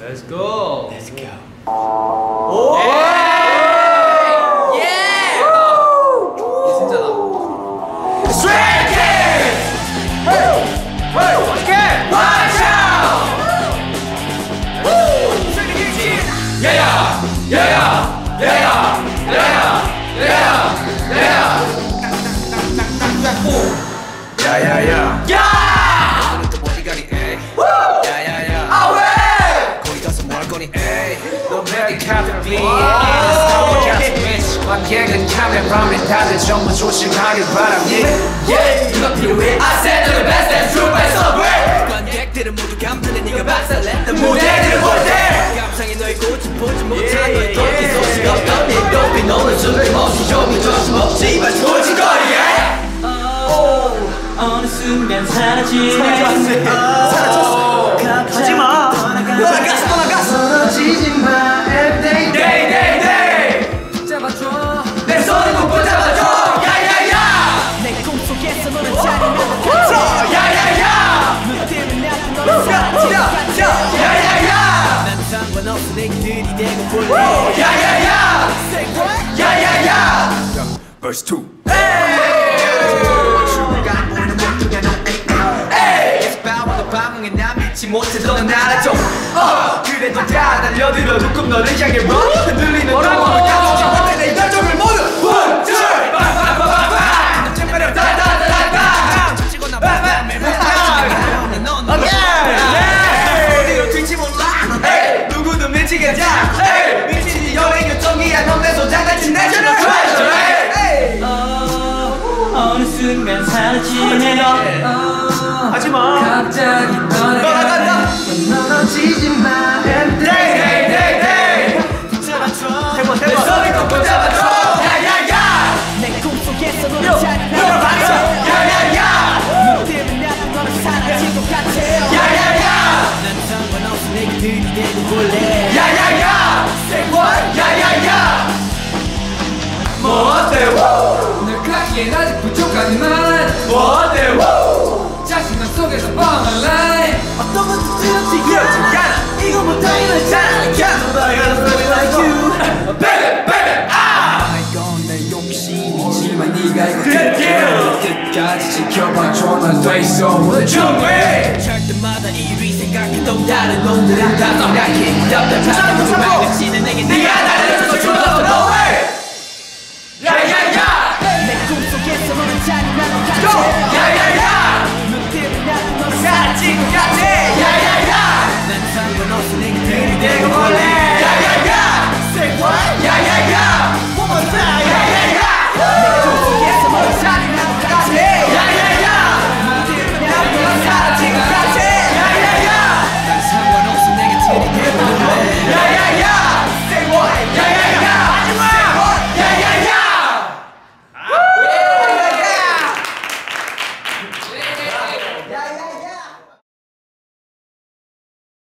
Let's go. Let's go. 야야 야. 야! Captain 관객은 카메라맨 다들 정말 조심하길 바랍니 yeah, 누가 필요해? I said the best and true by subway 관객들은 모두 감탄해 네가 박살냈던 무대들을 볼때 감상이 너의 꽃을 보지 못한 너의 던진 소식 없던 네 높이 너는 숨김없이 좀이 조심없지만 조직거리에 어느 순간 사라지네 야야야 야야야 Verse 2 방황에 난 믿지 못해 너는 알아줘 어, 그래도 다 달려들어 누꿈 너를 향해 run 하지마. 갑자기 떠나간다 멀어지지 마. everyday day day day. 잡아줘. 해봐 해봐. 내 손을 꼭 붙잡아줘. 야야야. 내 꿈속에서 너는 너를 자리면 봤어 야야야. 눈 뜨면 나도 너를 사랑할 것 같아. 야야야. 난 상관없어 내 길들이 되고 볼래. 야야야. Say what? 야야야. 뭐 어때? 우? 널 가기엔 아직 Good deal. 끝까지 지켜봐줘 난돼 있어 오늘 준비 할 때마다 이리 생각해도 다른 놈들은 다 생각해 답답하다고